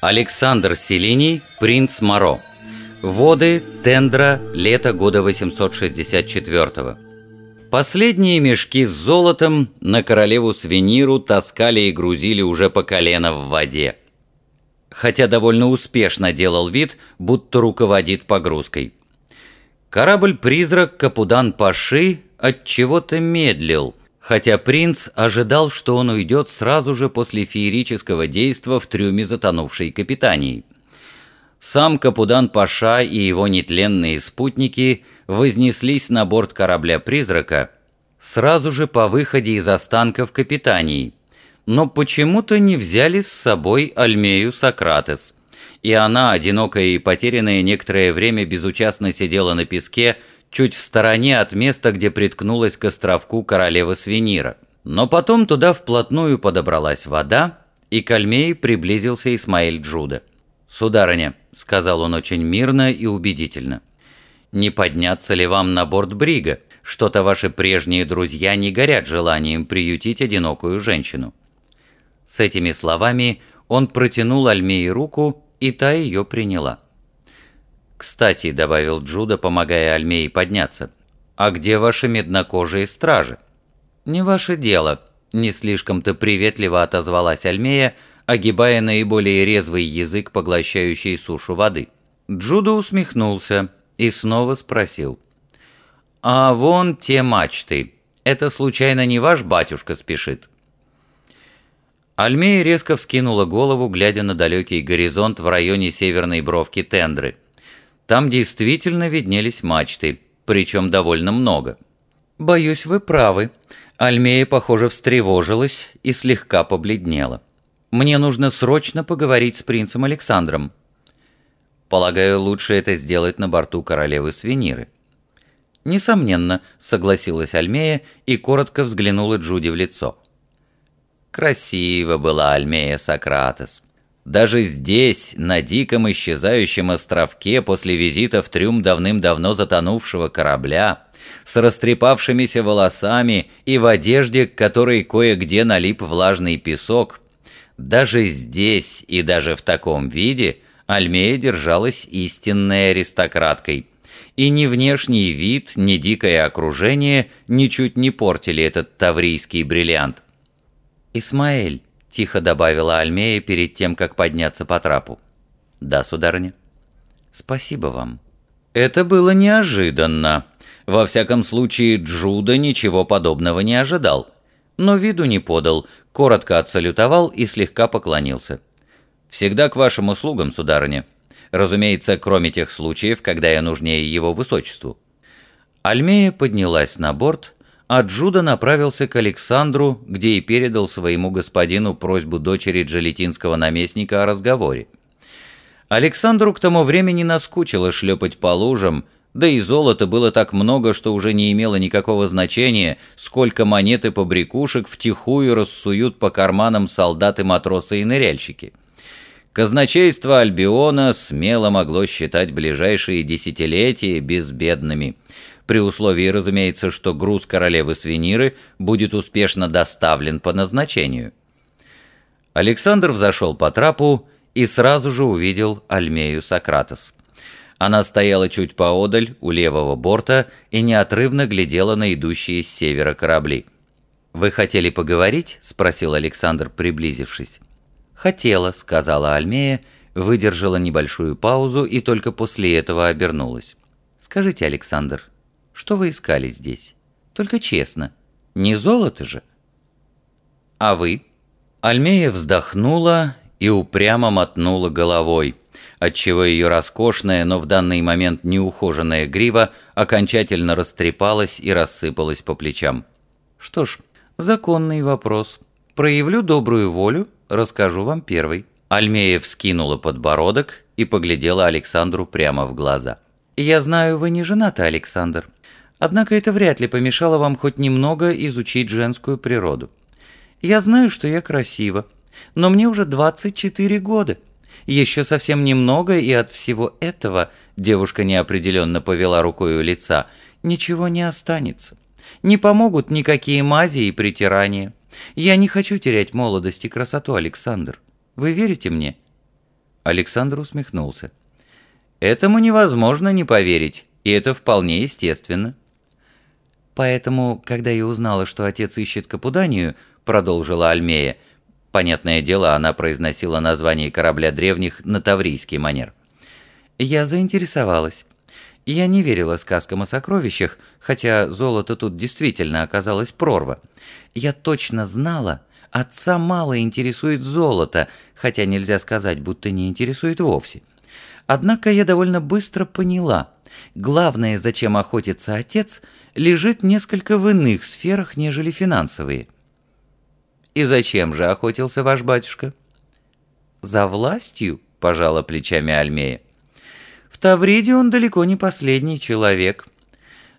Александр Селиний, принц Моро. Воды Тендра, лето года 864 -го. Последние мешки с золотом на королеву Свениру таскали и грузили уже по колено в воде. Хотя довольно успешно делал вид, будто руководит погрузкой. Корабль-призрак Капудан-Паши от чего-то медлил, хотя принц ожидал, что он уйдет сразу же после феерического действа в трюме затонувшей капитании. Сам Капудан-Паша и его нетленные спутники вознеслись на борт корабля-призрака сразу же по выходе из останков капитании, но почему-то не взяли с собой Альмею Сократес, и она, одинокая и потерянная, некоторое время безучастно сидела на песке, чуть в стороне от места, где приткнулась к островку королева Свинира. Но потом туда вплотную подобралась вода, и к Альмее приблизился Исмаэль Джуда. «Сударыня», — сказал он очень мирно и убедительно, — «не подняться ли вам на борт Брига? Что-то ваши прежние друзья не горят желанием приютить одинокую женщину». С этими словами он протянул Альмее руку, и та ее приняла. «Кстати», — добавил Джуда, помогая Альмее подняться, «а где ваши меднокожие стражи?» «Не ваше дело», — не слишком-то приветливо отозвалась Альмея, огибая наиболее резвый язык, поглощающий сушу воды. Джуда усмехнулся и снова спросил. «А вон те мачты. Это случайно не ваш батюшка спешит?» Альмея резко вскинула голову, глядя на далекий горизонт в районе северной бровки Тендры. Там действительно виднелись мачты, причем довольно много. «Боюсь, вы правы». Альмея, похоже, встревожилась и слегка побледнела. «Мне нужно срочно поговорить с принцем Александром». «Полагаю, лучше это сделать на борту королевы Свиниры». «Несомненно», — согласилась Альмея и коротко взглянула Джуди в лицо. Красиво была Альмея Сократес. Даже здесь, на диком исчезающем островке после визита в трюм давным-давно затонувшего корабля, с растрепавшимися волосами и в одежде, к которой кое-где налип влажный песок, даже здесь и даже в таком виде Альмея держалась истинной аристократкой. И ни внешний вид, ни дикое окружение ничуть не портили этот таврийский бриллиант. «Исмаэль», — тихо добавила Альмея перед тем, как подняться по трапу. «Да, сударыня». «Спасибо вам». Это было неожиданно. Во всяком случае, Джуда ничего подобного не ожидал. Но виду не подал, коротко отсалютовал и слегка поклонился. «Всегда к вашим услугам, сударыня. Разумеется, кроме тех случаев, когда я нужнее его высочеству». Альмея поднялась на борт а Джуда направился к Александру, где и передал своему господину просьбу дочери джалетинского наместника о разговоре. Александру к тому времени наскучило шлепать по лужам, да и золота было так много, что уже не имело никакого значения, сколько монет и побрякушек втихую рассуют по карманам солдаты, матросы и ныряльщики. Казначейство Альбиона смело могло считать ближайшие десятилетия безбедными – при условии, разумеется, что груз королевы Свиниры будет успешно доставлен по назначению. Александр взошел по трапу и сразу же увидел Альмею Сократос. Она стояла чуть поодаль, у левого борта, и неотрывно глядела на идущие с севера корабли. «Вы хотели поговорить?» — спросил Александр, приблизившись. «Хотела», — сказала Альмея, выдержала небольшую паузу и только после этого обернулась. «Скажите, Александр, что вы искали здесь? Только честно. Не золото же? А вы? Альмея вздохнула и упрямо мотнула головой, отчего ее роскошная, но в данный момент неухоженная грива окончательно растрепалась и рассыпалась по плечам. Что ж, законный вопрос. Проявлю добрую волю, расскажу вам первый. Альмея вскинула подбородок и поглядела Александру прямо в глаза. «Я знаю, вы не женаты, Александр. Однако это вряд ли помешало вам хоть немного изучить женскую природу. Я знаю, что я красива, но мне уже 24 года. Еще совсем немного, и от всего этого, девушка неопределенно повела рукой у лица, ничего не останется. Не помогут никакие мази и притирания. Я не хочу терять молодость и красоту, Александр. Вы верите мне?» Александр усмехнулся. «Этому невозможно не поверить, и это вполне естественно». «Поэтому, когда я узнала, что отец ищет Капуданию», — продолжила Альмея, понятное дело, она произносила название корабля древних на таврийский манер, я заинтересовалась. Я не верила сказкам о сокровищах, хотя золото тут действительно оказалось прорва. Я точно знала, отца мало интересует золото, хотя нельзя сказать, будто не интересует вовсе. Однако я довольно быстро поняла, главное, зачем охотится отец, лежит несколько в иных сферах, нежели финансовые. «И зачем же охотился ваш батюшка?» «За властью», — пожала плечами Альмея. В Тавриде он далеко не последний человек.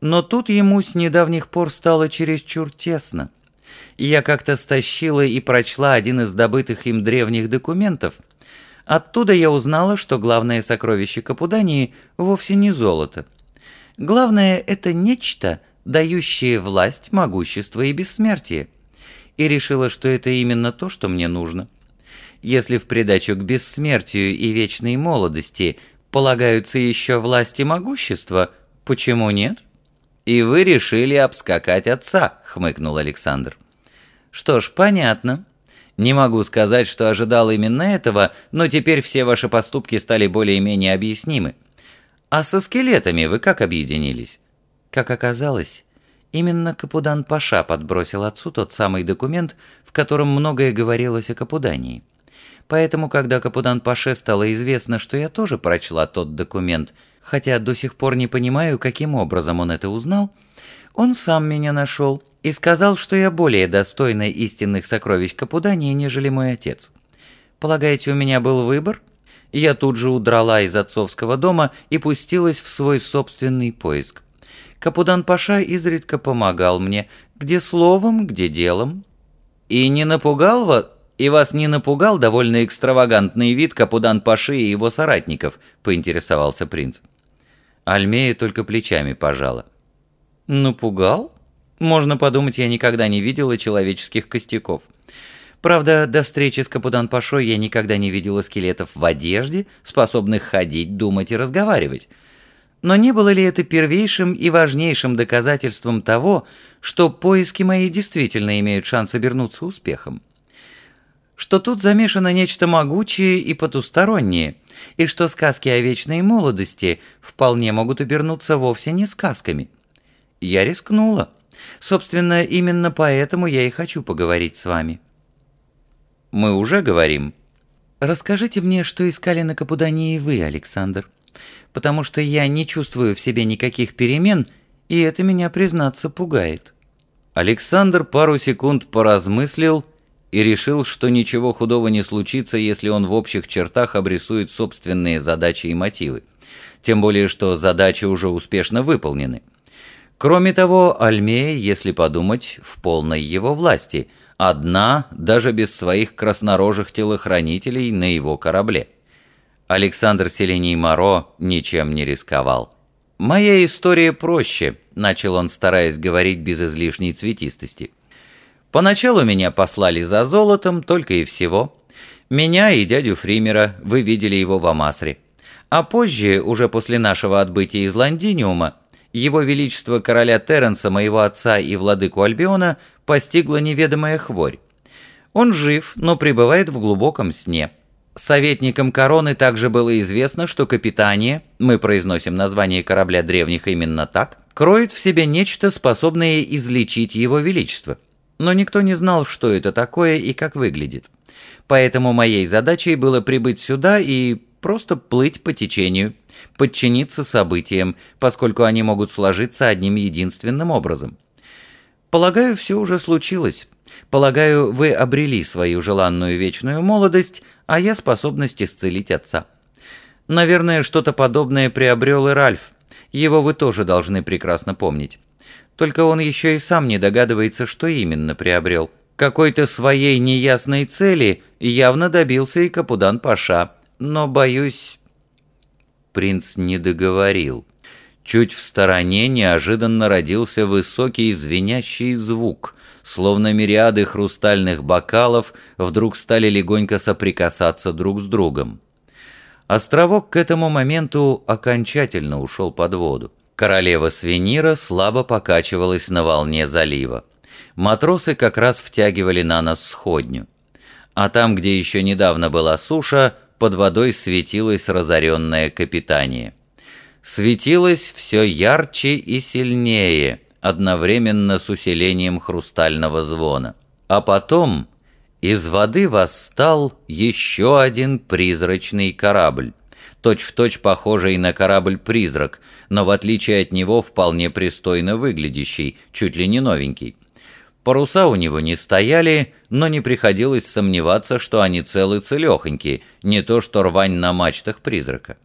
Но тут ему с недавних пор стало чересчур тесно. Я как-то стащила и прочла один из добытых им древних документов. Оттуда я узнала, что главное сокровище Капудании вовсе не золото. Главное — это нечто, дающее власть, могущество и бессмертие. И решила, что это именно то, что мне нужно. Если в придачу к бессмертию и вечной молодости полагаются еще власть и могущество, почему нет? И вы решили обскакать отца, хмыкнул Александр. Что ж, понятно. Не могу сказать, что ожидал именно этого, но теперь все ваши поступки стали более-менее объяснимы. А со скелетами вы как объединились? Как оказалось, именно Капудан Паша подбросил отцу тот самый документ, в котором многое говорилось о Капудании. Поэтому, когда Капудан Паше стало известно, что я тоже прочла тот документ, хотя до сих пор не понимаю, каким образом он это узнал, он сам меня нашел и сказал, что я более достойна истинных сокровищ Капудания, нежели мой отец. Полагаете, у меня был выбор? Я тут же удрала из отцовского дома и пустилась в свой собственный поиск. Капудан Паша изредка помогал мне, где словом, где делом. И не напугал вас «И вас не напугал довольно экстравагантный вид Капудан Паши и его соратников?» — поинтересовался принц. Альмея только плечами пожала. «Напугал? Можно подумать, я никогда не видела человеческих костяков. Правда, до встречи с Капудан Пашой я никогда не видела скелетов в одежде, способных ходить, думать и разговаривать. Но не было ли это первейшим и важнейшим доказательством того, что поиски мои действительно имеют шанс обернуться успехом? что тут замешано нечто могучее и потустороннее, и что сказки о вечной молодости вполне могут обернуться вовсе не сказками. Я рискнула. Собственно, именно поэтому я и хочу поговорить с вами. Мы уже говорим. Расскажите мне, что искали на Капудании вы, Александр, потому что я не чувствую в себе никаких перемен, и это меня, признаться, пугает. Александр пару секунд поразмыслил и решил, что ничего худого не случится, если он в общих чертах обрисует собственные задачи и мотивы. Тем более, что задачи уже успешно выполнены. Кроме того, Альмея, если подумать, в полной его власти. Одна, даже без своих краснорожих телохранителей на его корабле. Александр Селений Моро ничем не рисковал. «Моя история проще», — начал он, стараясь говорить без излишней цветистости. Поначалу меня послали за золотом, только и всего. Меня и дядю Фримера, вы видели его в Амасре. А позже, уже после нашего отбытия из Лондиниума, его величество короля Терренса, моего отца и владыку Альбиона, постигла неведомая хворь. Он жив, но пребывает в глубоком сне. Советникам короны также было известно, что капитания, мы произносим название корабля древних именно так, кроет в себе нечто, способное излечить его величество но никто не знал, что это такое и как выглядит. Поэтому моей задачей было прибыть сюда и просто плыть по течению, подчиниться событиям, поскольку они могут сложиться одним единственным образом. Полагаю, все уже случилось. Полагаю, вы обрели свою желанную вечную молодость, а я способность исцелить отца. Наверное, что-то подобное приобрел и Ральф. Его вы тоже должны прекрасно помнить. Только он еще и сам не догадывается, что именно приобрел. Какой-то своей неясной цели явно добился и Капудан Паша, но, боюсь...» Принц не договорил. Чуть в стороне неожиданно родился высокий звенящий звук, словно мириады хрустальных бокалов вдруг стали легонько соприкасаться друг с другом. Островок к этому моменту окончательно ушел под воду. Королева Свинира слабо покачивалась на волне залива. Матросы как раз втягивали на нас сходню. А там, где еще недавно была суша, под водой светилось разоренное капитание. Светилось все ярче и сильнее, одновременно с усилением хрустального звона. А потом из воды восстал еще один призрачный корабль, точь-в-точь точь похожий на корабль-призрак, но в отличие от него вполне пристойно выглядящий, чуть ли не новенький. Паруса у него не стояли, но не приходилось сомневаться, что они целы целехоньки, не то что рвань на мачтах призрака.